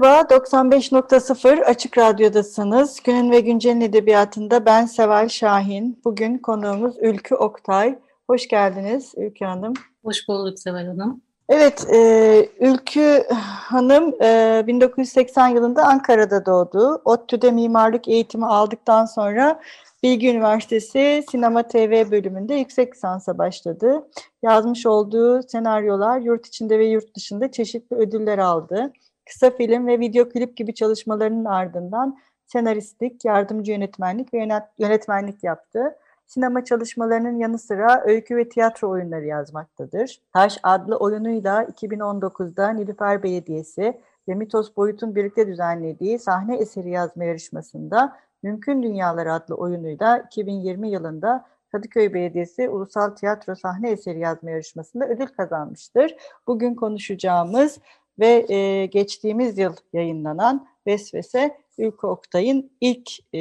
Merhaba, 95.0 Açık Radyo'dasınız. Günün ve Güncel'in edebiyatında ben Seval Şahin. Bugün konuğumuz Ülkü Oktay. Hoş geldiniz Ülkü Hanım. Hoş bulduk Seval Hanım. Evet, e, Ülkü Hanım e, 1980 yılında Ankara'da doğdu. ODTÜ'de mimarlık eğitimi aldıktan sonra Bilgi Üniversitesi Sinema TV bölümünde yüksek lisansa başladı. Yazmış olduğu senaryolar yurt içinde ve yurt dışında çeşitli ödüller aldı. Kısa film ve video klip gibi çalışmalarının ardından senaristlik, yardımcı yönetmenlik ve yönetmenlik yaptı. Sinema çalışmalarının yanı sıra öykü ve tiyatro oyunları yazmaktadır. Taş adlı oyunuyla 2019'da Nilüfer Belediyesi ve Mitos Boyut'un birlikte düzenlediği sahne eseri yazma yarışmasında Mümkün Dünyalar adlı oyunuyla 2020 yılında Kadıköy Belediyesi Ulusal Tiyatro Sahne Eseri Yazma Yarışması'nda ödül kazanmıştır. Bugün konuşacağımız ve e, geçtiğimiz yıl yayınlanan Vesvese Ülke Oktay'ın ilk e,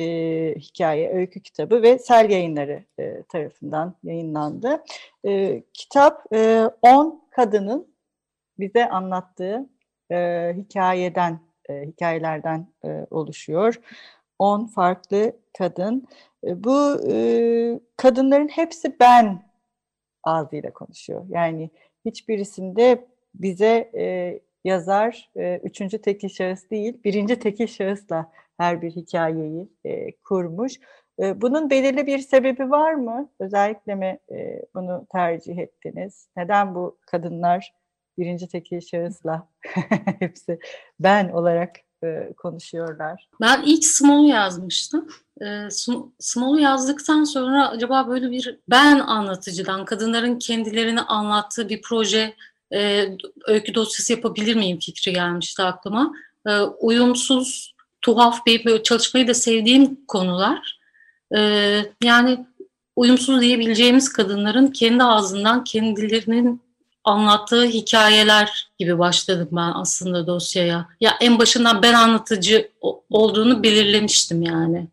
hikaye, öykü kitabı ve Sel Yayınları e, tarafından yayınlandı. E, kitap 10 e, kadının bize anlattığı e, hikayeden, e, hikayelerden e, oluşuyor. 10 farklı kadın. E, bu e, kadınların hepsi ben ağzıyla konuşuyor. Yani hiçbirisinde bize e, yazar e, üçüncü tekil şahıs değil, birinci tekil şahısla her bir hikayeyi e, kurmuş. E, bunun belirli bir sebebi var mı? Özellikle mi e, bunu tercih ettiniz? Neden bu kadınlar birinci tekil şahısla hepsi ben olarak e, konuşuyorlar? Ben ilk Small'u yazmıştım. E, Small'u yazdıktan sonra acaba böyle bir ben anlatıcıdan, kadınların kendilerini anlattığı bir proje e, öykü dosyası yapabilir miyim fikri gelmişti aklıma. E, uyumsuz, tuhaf bir çalışmayı da sevdiğim konular. E, yani uyumsuz diyebileceğimiz kadınların kendi ağzından kendilerinin anlattığı hikayeler gibi başladım ben aslında dosyaya. Ya en başından ben anlatıcı olduğunu belirlemiştim yani.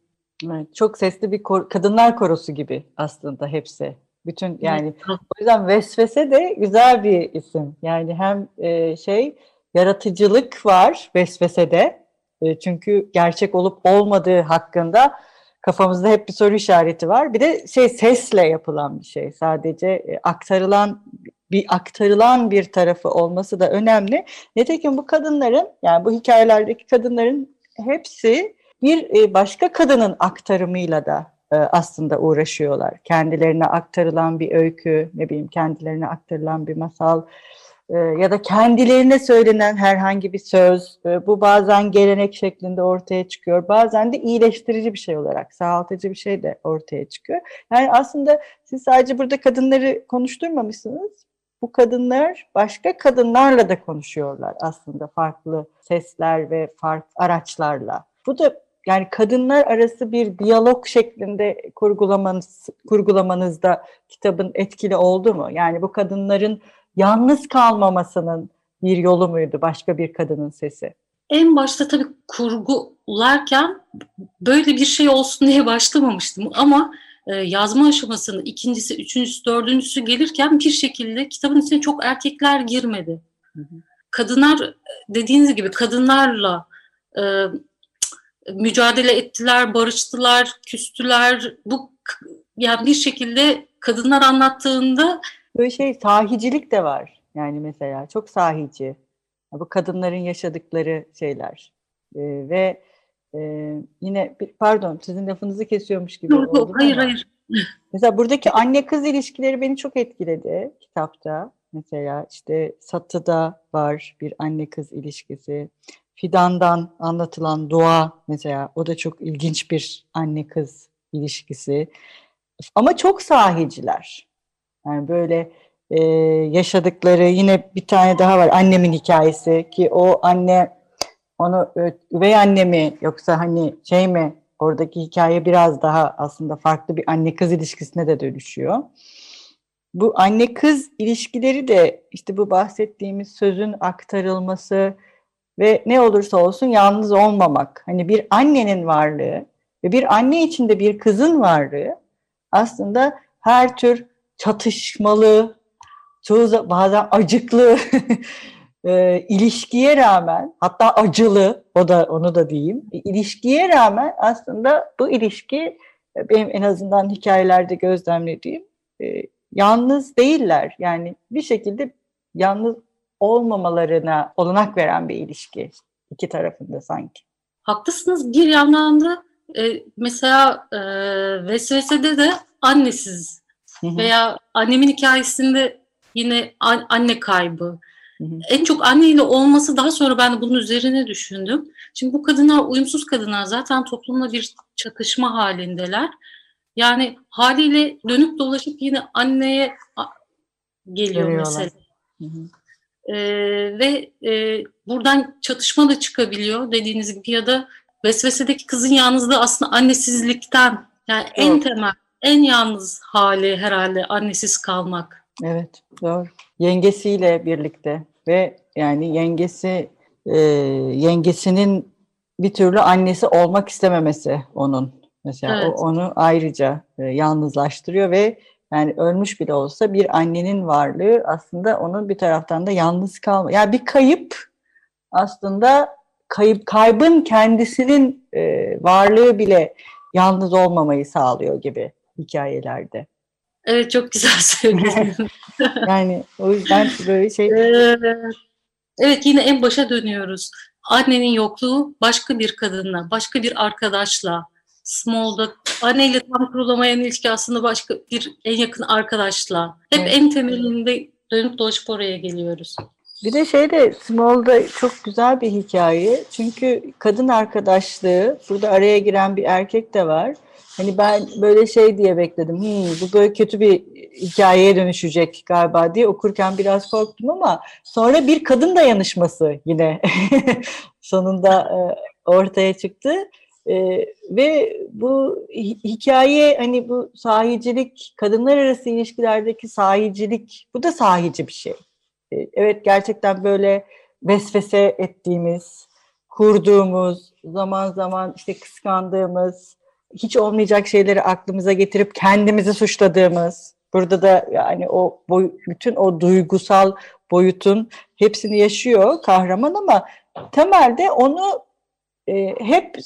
Evet, çok sesli bir kor kadınlar korosu gibi aslında hepsi. Bütün yani o yüzden vesvese de güzel bir isim. Yani hem e, şey yaratıcılık var vesvesede. E, çünkü gerçek olup olmadığı hakkında kafamızda hep bir soru işareti var. Bir de şey sesle yapılan bir şey. Sadece e, aktarılan bir aktarılan bir tarafı olması da önemli. Nitekim bu kadınların yani bu hikayelerdeki kadınların hepsi bir e, başka kadının aktarımıyla da aslında uğraşıyorlar. Kendilerine aktarılan bir öykü, ne bileyim kendilerine aktarılan bir masal e, ya da kendilerine söylenen herhangi bir söz. E, bu bazen gelenek şeklinde ortaya çıkıyor. Bazen de iyileştirici bir şey olarak, sağaltıcı bir şey de ortaya çıkıyor. Yani aslında siz sadece burada kadınları konuşturmamışsınız. Bu kadınlar başka kadınlarla da konuşuyorlar aslında farklı sesler ve farklı araçlarla. Bu da yani kadınlar arası bir diyalog şeklinde kurgulamanız, kurgulamanızda kitabın etkili oldu mu? Yani bu kadınların yalnız kalmamasının bir yolu muydu başka bir kadının sesi? En başta tabii kurgularken böyle bir şey olsun diye başlamamıştım ama e, yazma aşamasının ikincisi, üçüncüsü, dördüncüsü gelirken bir şekilde kitabın içine çok erkekler girmedi. Hı hı. Kadınlar dediğiniz gibi kadınlarla e, mücadele ettiler, barıştılar, küstüler. Bu yani bir şekilde kadınlar anlattığında böyle şey sahicilik de var. Yani mesela çok sahici. Bu kadınların yaşadıkları şeyler. Ee, ve e, yine pardon sizin lafınızı kesiyormuş gibi yok, oldum. Hayır ama. hayır. Mesela buradaki anne kız ilişkileri beni çok etkiledi kitapta. Mesela işte Satı'da var bir anne kız ilişkisi. Fidan'dan anlatılan dua mesela o da çok ilginç bir anne kız ilişkisi. ama çok sahiciler. Yani böyle e, yaşadıkları yine bir tane daha var annemin hikayesi ki o anne onu üvey anne mi yoksa hani şey mi oradaki hikaye biraz daha aslında farklı bir anne kız ilişkisine de dönüşüyor. Bu anne kız ilişkileri de işte bu bahsettiğimiz sözün aktarılması ve ne olursa olsun yalnız olmamak. Hani bir annenin varlığı ve bir anne içinde bir kızın varlığı aslında her tür çatışmalı, çoğu bazen acıklı e, ilişkiye rağmen hatta acılı o da onu da diyeyim ilişkiye rağmen aslında bu ilişki benim en azından hikayelerde gözlemlediğim e, yalnız değiller yani bir şekilde yalnız olmamalarına olanak veren bir ilişki iki tarafında sanki. Haklısınız bir yandan da e, mesela e, Vesvese'de de annesiz veya annemin hikayesinde yine an, anne kaybı. Hı hı. En çok anneyle olması daha sonra ben de bunun üzerine düşündüm. Şimdi bu kadınlar uyumsuz kadınlar zaten toplumla bir çatışma halindeler. Yani haliyle dönüp dolaşıp yine anneye geliyor mesela. Ee, ve e, buradan çatışma da çıkabiliyor dediğiniz gibi ya da vesvesedeki kızın yalnızlığı aslında annesizlikten yani Doğru. en temel en yalnız hali herhalde annesiz kalmak. Evet doğru. Yengesiyle birlikte ve yani yengesi e, yengesinin bir türlü annesi olmak istememesi onun. Mesela evet. o, onu ayrıca e, yalnızlaştırıyor ve yani ölmüş bile olsa bir annenin varlığı aslında onun bir taraftan da yalnız kalma. Yani bir kayıp aslında kayıp kaybın kendisinin e, varlığı bile yalnız olmamayı sağlıyor gibi hikayelerde. Evet çok güzel söyledin. yani o yüzden böyle şey. Evet yine en başa dönüyoruz. Annenin yokluğu başka bir kadınla, başka bir arkadaşla, Small'da anneyle tam kurulamayan ilişki aslında başka bir en yakın arkadaşla. Hep evet. en temelinde dönüp dolaşıp oraya geliyoruz. Bir de şey de Small'da çok güzel bir hikaye. Çünkü kadın arkadaşlığı, burada araya giren bir erkek de var. Hani ben böyle şey diye bekledim. Hmm, bu böyle kötü bir hikayeye dönüşecek galiba diye okurken biraz korktum ama sonra bir kadın dayanışması yine sonunda e, ortaya çıktı. Ee, ve bu hikaye hani bu sahicilik, kadınlar arası ilişkilerdeki sahicilik, bu da sahici bir şey. Ee, evet gerçekten böyle vesvese ettiğimiz, kurduğumuz, zaman zaman işte kıskandığımız, hiç olmayacak şeyleri aklımıza getirip kendimizi suçladığımız, burada da yani o boy, bütün o duygusal boyutun hepsini yaşıyor kahraman ama temelde onu e, hep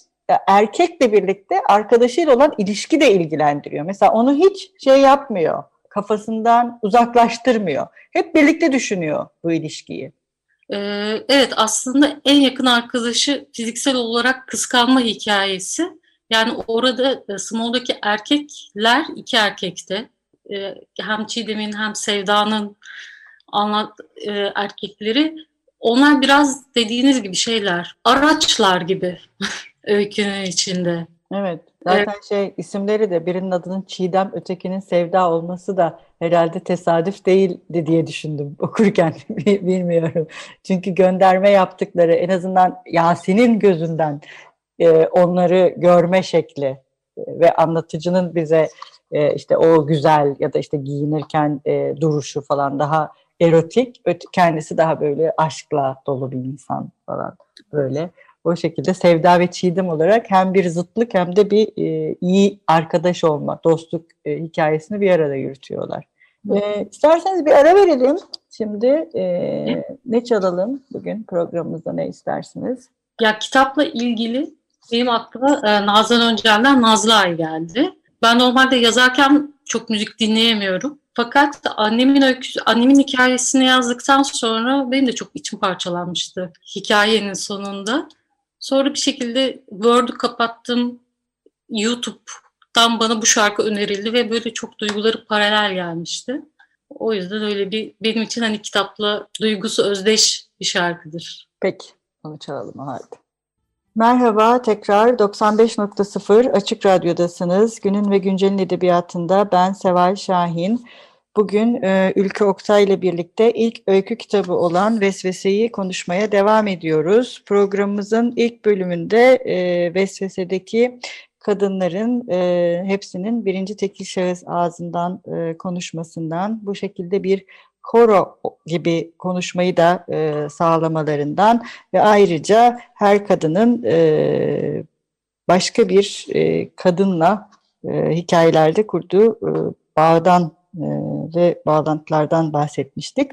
erkekle birlikte arkadaşıyla olan ilişki de ilgilendiriyor. Mesela onu hiç şey yapmıyor, kafasından uzaklaştırmıyor. Hep birlikte düşünüyor bu ilişkiyi. Ee, evet aslında en yakın arkadaşı fiziksel olarak kıskanma hikayesi. Yani orada e, Small'daki erkekler iki erkekte. E, hem Çiğdem'in hem Sevda'nın anlat e, erkekleri onlar biraz dediğiniz gibi şeyler, araçlar gibi. öykünün içinde. Evet. Zaten evet. şey isimleri de birinin adının Çiğdem, ötekinin Sevda olması da herhalde tesadüf değildi diye düşündüm okurken bilmiyorum. Çünkü gönderme yaptıkları en azından Yasin'in gözünden e, onları görme şekli e, ve anlatıcının bize e, işte o güzel ya da işte giyinirken e, duruşu falan daha erotik, kendisi daha böyle aşkla dolu bir insan falan böyle o şekilde Sevda ve Çiğdem olarak hem bir zıtlık hem de bir e, iyi arkadaş olma, dostluk e, hikayesini bir arada yürütüyorlar. E, isterseniz bir ara verelim. Şimdi e, ne çalalım bugün programımızda ne istersiniz? Ya kitapla ilgili benim aklıma e, Nazan Öncel'den Nazlı Ay geldi. Ben normalde yazarken çok müzik dinleyemiyorum. Fakat annemin öyküsü, annemin hikayesini yazdıktan sonra benim de çok içim parçalanmıştı hikayenin sonunda. Sonra bir şekilde Word'u kapattım. YouTube'dan bana bu şarkı önerildi ve böyle çok duyguları paralel gelmişti. O yüzden öyle bir benim için hani kitapla duygusu özdeş bir şarkıdır. Peki onu çalalım o halde. Merhaba, tekrar 95.0 Açık Radyo'dasınız. Günün ve Güncel'in edebiyatında ben Seval Şahin. Bugün e, Ülke Oktay ile birlikte ilk öykü kitabı olan Vesvese'yi konuşmaya devam ediyoruz. Programımızın ilk bölümünde e, Vesvese'deki kadınların e, hepsinin birinci tekil şahıs ağzından e, konuşmasından bu şekilde bir koro gibi konuşmayı da e, sağlamalarından ve ayrıca her kadının e, başka bir e, kadınla e, hikayelerde kurduğu e, bağdan e, ve bağlantılardan bahsetmiştik.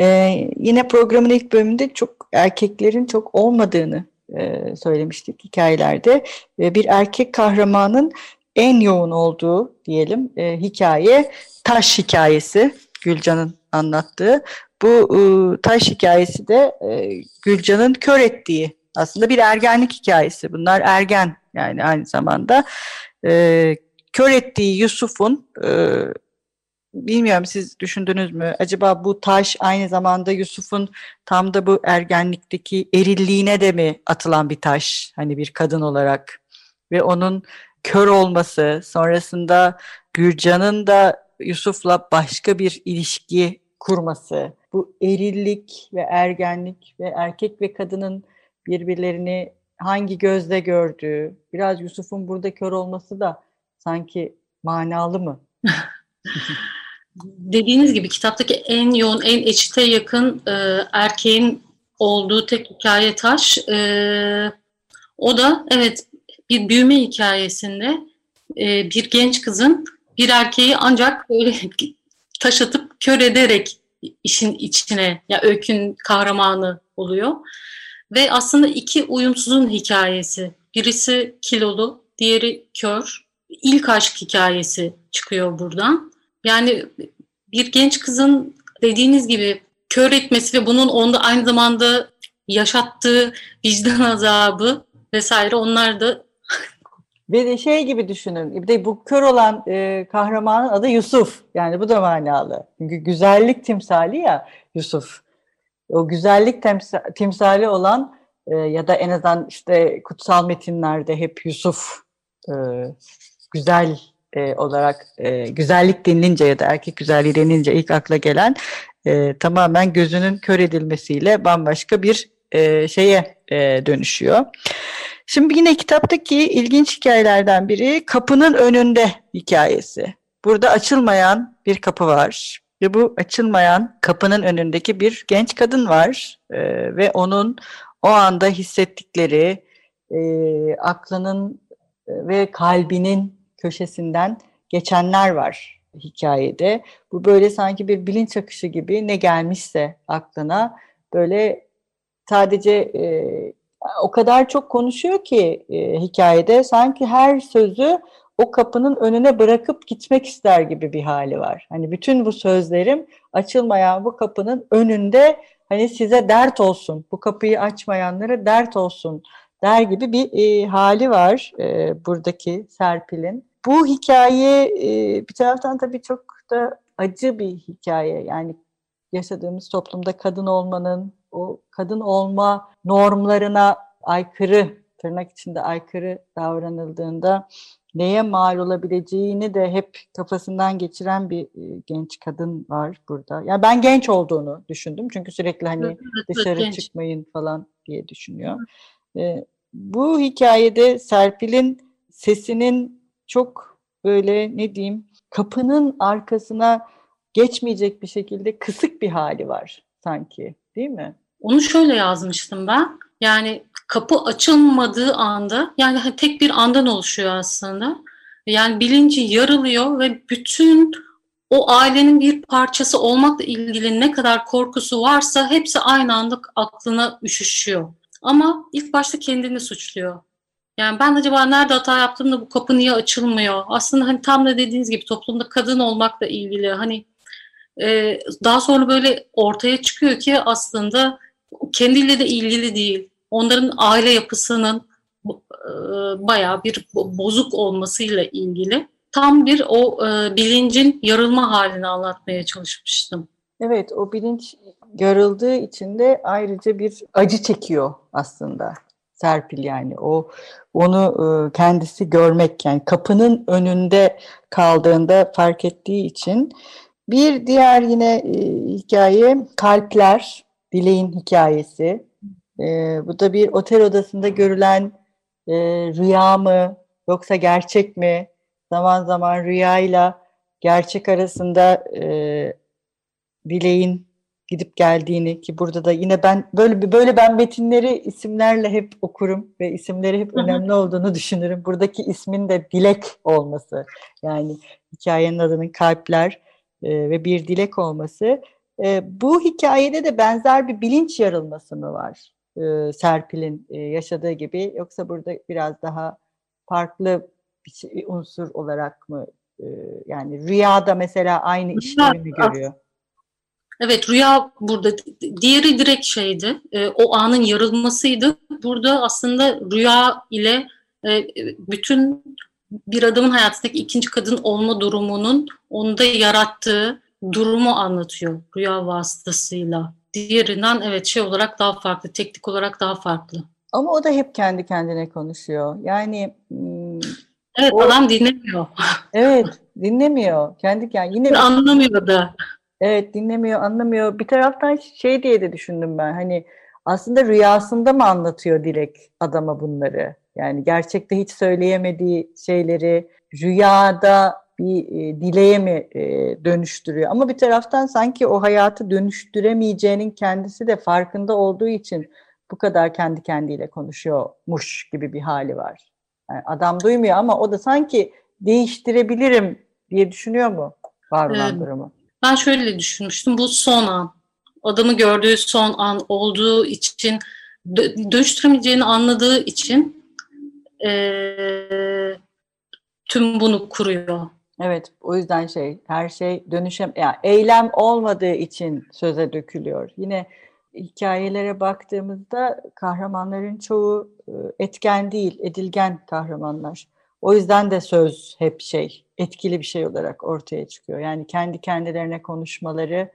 E, yine programın ilk bölümünde çok erkeklerin çok olmadığını e, söylemiştik hikayelerde. Bir erkek kahramanın en yoğun olduğu diyelim e, hikaye taş hikayesi. Gülcan'ın anlattığı. Bu e, taş hikayesi de Gülcan'ın kör ettiği aslında bir ergenlik hikayesi. Bunlar ergen yani aynı zamanda. E, kör ettiği Yusuf'un bilmiyorum siz düşündünüz mü? Acaba bu taş aynı zamanda Yusuf'un tam da bu ergenlikteki erilliğine de mi atılan bir taş? Hani bir kadın olarak ve onun kör olması sonrasında Gürcan'ın da Yusuf'la başka bir ilişki kurması, bu erillik ve ergenlik ve erkek ve kadının birbirlerini hangi gözle gördüğü, biraz Yusuf'un burada kör olması da sanki manalı mı? Dediğiniz gibi kitaptaki en yoğun, en eçite yakın e, erkeğin olduğu tek hikaye taş. E, o da evet bir büyüme hikayesinde e, bir genç kızın bir erkeği ancak böyle taş atıp kör ederek işin içine ya öykün kahramanı oluyor. Ve aslında iki uyumsuzun hikayesi. Birisi kilolu, diğeri kör. İlk aşk hikayesi çıkıyor buradan. Yani bir genç kızın dediğiniz gibi kör etmesi ve bunun onda aynı zamanda yaşattığı vicdan azabı vesaire onlar da ve de şey gibi düşünün. Bir de bu kör olan e, kahramanın adı Yusuf. Yani bu da manalı. Çünkü güzellik timsali ya Yusuf. O güzellik temsa, timsali olan e, ya da en azından işte kutsal metinlerde hep Yusuf e, güzel e, olarak e, güzellik denilince ya da erkek güzelliği denilince ilk akla gelen e, tamamen gözünün kör edilmesiyle bambaşka bir e, şeye e, dönüşüyor. Şimdi yine kitaptaki ilginç hikayelerden biri kapının önünde hikayesi. Burada açılmayan bir kapı var ve bu açılmayan kapının önündeki bir genç kadın var ee, ve onun o anda hissettikleri e, aklının e, ve kalbinin köşesinden geçenler var hikayede. Bu böyle sanki bir bilinç akışı gibi ne gelmişse aklına böyle sadece e, o kadar çok konuşuyor ki e, hikayede sanki her sözü o kapının önüne bırakıp gitmek ister gibi bir hali var. Hani bütün bu sözlerim açılmayan bu kapının önünde hani size dert olsun, bu kapıyı açmayanlara dert olsun der gibi bir e, hali var e, buradaki Serpil'in. Bu hikaye e, bir taraftan tabii çok da acı bir hikaye. Yani yaşadığımız toplumda kadın olmanın, o kadın olma normlarına aykırı, tırnak içinde aykırı davranıldığında neye mal olabileceğini de hep kafasından geçiren bir e, genç kadın var burada. Yani ben genç olduğunu düşündüm çünkü sürekli hani evet, dışarı çıkmayın falan diye düşünüyor. E, bu hikayede Serpil'in sesinin çok böyle ne diyeyim kapının arkasına geçmeyecek bir şekilde kısık bir hali var sanki değil mi? Onu şöyle yazmıştım ben. Yani kapı açılmadığı anda yani hani tek bir andan oluşuyor aslında. Yani bilinci yarılıyor ve bütün o ailenin bir parçası olmakla ilgili ne kadar korkusu varsa hepsi aynı anda aklına üşüşüyor. Ama ilk başta kendini suçluyor. Yani ben acaba nerede hata yaptım da bu kapı niye açılmıyor? Aslında hani tam da dediğiniz gibi toplumda kadın olmakla ilgili hani e, daha sonra böyle ortaya çıkıyor ki aslında kendiyle de ilgili değil. Onların aile yapısının e, bayağı bir bozuk olmasıyla ilgili tam bir o e, bilincin yarılma halini anlatmaya çalışmıştım. Evet, o bilinç yarıldığı için de ayrıca bir acı çekiyor aslında. Serpil yani. O onu e, kendisi görmek yani kapının önünde kaldığında fark ettiği için. Bir diğer yine e, hikaye kalpler dileğin hikayesi. E, bu da bir otel odasında görülen e, rüya mı yoksa gerçek mi? Zaman zaman rüyayla gerçek arasında e, dileğin gidip geldiğini ki burada da yine ben böyle böyle ben metinleri isimlerle hep okurum ve isimleri hep önemli olduğunu düşünürüm. Buradaki ismin de dilek olması yani hikayenin adının kalpler e, ve bir dilek olması. E, bu hikayede de benzer bir bilinç yarılması mı var e, Serpil'in e, yaşadığı gibi yoksa burada biraz daha farklı bir şey, unsur olarak mı e, yani rüyada mesela aynı işlevi mi görüyor? Evet rüya burada diğeri direkt şeydi e, o anın yarılmasıydı. Burada aslında rüya ile e, bütün bir adamın hayatındaki ikinci kadın olma durumunun onda yarattığı durumu anlatıyor rüya vasıtasıyla. Diğerinden evet şey olarak daha farklı, teknik olarak daha farklı. Ama o da hep kendi kendine konuşuyor. Yani Evet o, adam dinlemiyor. Evet dinlemiyor. Kendi yani yine anlamıyor da. Evet dinlemiyor, anlamıyor. Bir taraftan şey diye de düşündüm ben. Hani aslında rüyasında mı anlatıyor Dilek adama bunları? Yani gerçekte hiç söyleyemediği şeyleri rüyada bir e, dileğe mi e, dönüştürüyor? Ama bir taraftan sanki o hayatı dönüştüremeyeceğinin kendisi de farkında olduğu için bu kadar kendi kendiyle konuşuyormuş gibi bir hali var. Yani adam duymuyor ama o da sanki değiştirebilirim diye düşünüyor mu var olan evet. durumu? Ben şöyle düşünmüştüm. Bu son an. Adamı gördüğü son an olduğu için dönüştüremeyeceğini anladığı için e, tüm bunu kuruyor. Evet, o yüzden şey, her şey dönüşem, yani eylem olmadığı için söze dökülüyor. Yine hikayelere baktığımızda kahramanların çoğu etken değil, edilgen kahramanlar. O yüzden de söz hep şey, etkili bir şey olarak ortaya çıkıyor. Yani kendi kendilerine konuşmaları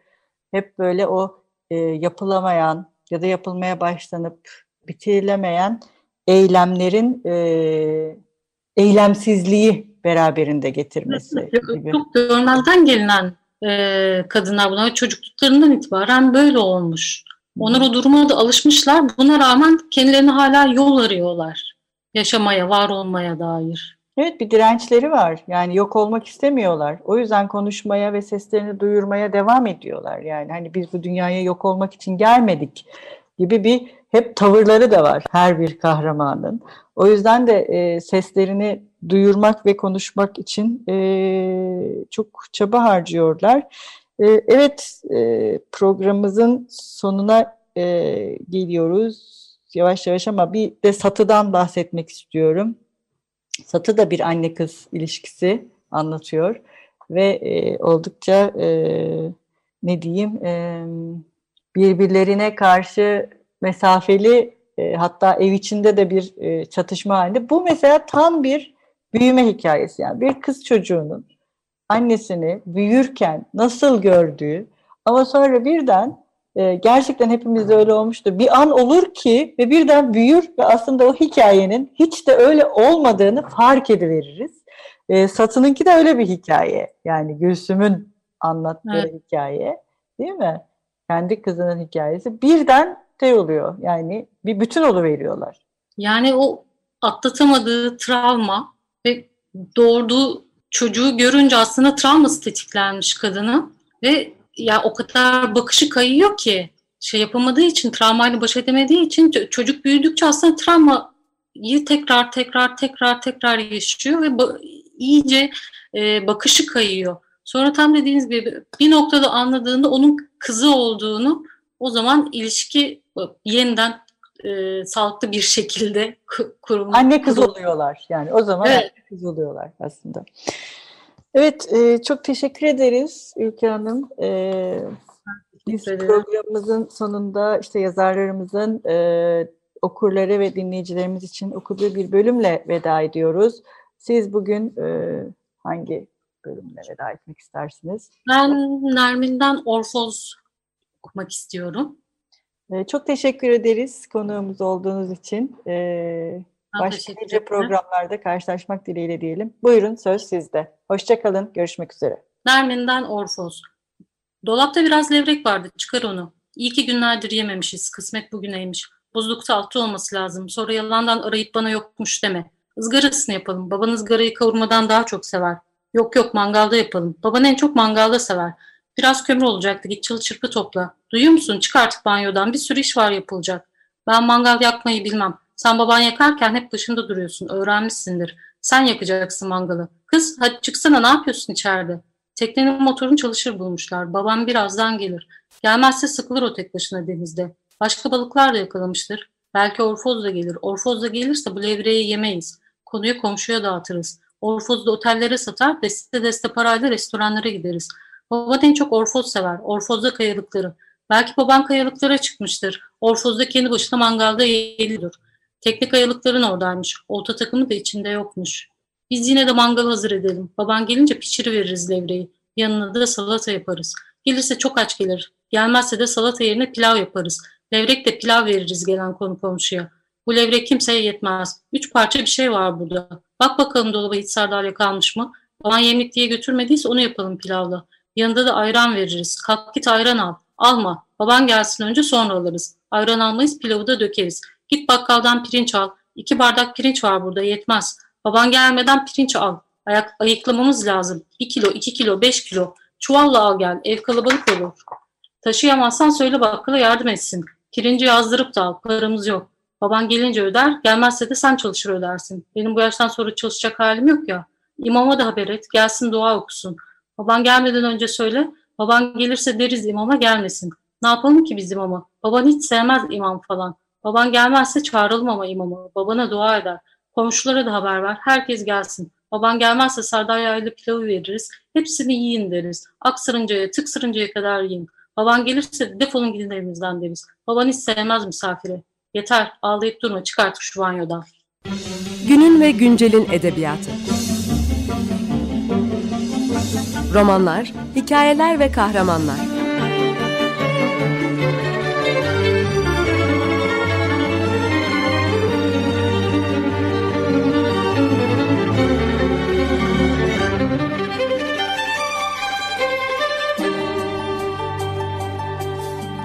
hep böyle o e, yapılamayan ya da yapılmaya başlanıp bitirilemeyen eylemlerin e, eylemsizliği beraberinde getirmesi gibi. Çok görmezden gelinen e, kadınlar bunlar çocukluklarından itibaren böyle olmuş. Onlar o duruma da alışmışlar. Buna rağmen kendilerine hala yol arıyorlar. Yaşamaya, var olmaya dair. Evet bir dirençleri var. Yani yok olmak istemiyorlar. O yüzden konuşmaya ve seslerini duyurmaya devam ediyorlar. Yani hani biz bu dünyaya yok olmak için gelmedik gibi bir hep tavırları da var her bir kahramanın. O yüzden de e, seslerini duyurmak ve konuşmak için e, çok çaba harcıyorlar. E, evet e, programımızın sonuna e, geliyoruz yavaş yavaş ama bir de satıdan bahsetmek istiyorum. Satı da bir anne kız ilişkisi anlatıyor ve e, oldukça e, ne diyeyim e, birbirlerine karşı mesafeli e, hatta ev içinde de bir e, çatışma halinde. Bu mesela tam bir büyüme hikayesi yani bir kız çocuğunun annesini büyürken nasıl gördüğü ama sonra birden e, gerçekten hepimizde öyle olmuştur. Bir an olur ki ve birden büyür ve aslında o hikayenin hiç de öyle olmadığını fark ediveririz. E, Satın'ınki de öyle bir hikaye. Yani Gülsüm'ün anlattığı evet. hikaye değil mi? Kendi kızının hikayesi. Birden şey oluyor yani bir bütün veriyorlar. Yani o atlatamadığı travma ve doğurduğu çocuğu görünce aslında travması tetiklenmiş kadını ve ya o kadar bakışı kayıyor ki şey yapamadığı için, travmayla baş edemediği için çocuk büyüdükçe aslında travmayı tekrar tekrar tekrar tekrar yaşıyor ve iyice e, bakışı kayıyor. Sonra tam dediğiniz gibi bir noktada anladığında onun kızı olduğunu o zaman ilişki yeniden e, sağlıklı bir şekilde kurulmuş. Anne kız oluyorlar yani o zaman evet. anne kız oluyorlar aslında. Evet, e, çok teşekkür ederiz Ülke Hanım. E, biz programımızın sonunda işte yazarlarımızın e, okurları ve dinleyicilerimiz için okuduğu bir bölümle veda ediyoruz. Siz bugün e, hangi bölümle veda etmek istersiniz? Ben Nermin'den Orfoz okumak istiyorum. E, çok teşekkür ederiz konuğumuz olduğunuz için. E, başka nice programlarda karşılaşmak dileğiyle diyelim. Buyurun söz sizde. Hoşçakalın. Görüşmek üzere. Nermin'den Orfoz. Dolapta biraz levrek vardı. Çıkar onu. İyi ki günlerdir yememişiz. Kısmet bugüneymiş. Buzlukta altı olması lazım. Sonra yalandan arayıp bana yokmuş deme. Izgarasını yapalım. Baban ızgarayı kavurmadan daha çok sever. Yok yok mangalda yapalım. Baban en çok mangalda sever. Biraz kömür olacaktı. Git çalı çırpı topla. Duyuyor musun? Çık artık banyodan. Bir sürü iş var yapılacak. Ben mangal yakmayı bilmem. Sen baban yakarken hep dışında duruyorsun. Öğrenmişsindir. Sen yakacaksın mangalı. Kız hadi çıksana ne yapıyorsun içeride? Teknenin motorunu çalışır bulmuşlar. Babam birazdan gelir. Gelmezse sıkılır o tek başına denizde. Başka balıklar da yakalamıştır. Belki orfoz da gelir. Orfoz da gelirse bu levreyi yemeyiz. Konuyu komşuya dağıtırız. Orfoz da otellere satar, deste deste parayla restoranlara gideriz. Baban en çok orfoz sever. Orfozda kayalıkları. Belki baban kayalıklara çıkmıştır. Orfozda kendi başına mangalda yelidir. Tekne kayalıkların oradaymış. Olta takımı da içinde yokmuş. Biz yine de mangal hazır edelim. Baban gelince pişiri veririz levreyi. Yanına da salata yaparız. Gelirse çok aç gelir. Gelmezse de salata yerine pilav yaparız. Levrek de pilav veririz gelen konu komşuya. Bu levrek kimseye yetmez. Üç parça bir şey var burada. Bak bakalım dolaba hiç sardalya kalmış mı? Baban yemlik diye götürmediyse onu yapalım pilavla. Yanında da ayran veririz. Kalk git ayran al. Alma. Baban gelsin önce sonra alırız. Ayran almayız pilavı da dökeriz. Git bakkaldan pirinç al. İki bardak pirinç var burada yetmez. Baban gelmeden pirinç al. Ayak, ayıklamamız lazım. Bir kilo, iki kilo, beş kilo. Çuvalla al gel. Ev kalabalık olur. Taşıyamazsan söyle bakkala yardım etsin. Pirinci yazdırıp da al. Paramız yok. Baban gelince öder. Gelmezse de sen çalışır ödersin. Benim bu yaştan sonra çalışacak halim yok ya. İmama da haber et. Gelsin dua okusun. Baban gelmeden önce söyle. Baban gelirse deriz imama gelmesin. Ne yapalım ki biz imama? Baban hiç sevmez imam falan. Baban gelmezse çağıralım ama imamı. Babana dua eder. Komşulara da haber ver. Herkes gelsin. Baban gelmezse sardalyayla pilavı veririz. Hepsini yiyin deriz. Aksırıncaya, tıksırıncaya kadar yiyin. Baban gelirse defolun gidin evimizden deriz. Baban hiç sevmez misafiri. Yeter ağlayıp durma çık artık şu banyodan. Günün ve güncelin edebiyatı. Romanlar, hikayeler ve kahramanlar.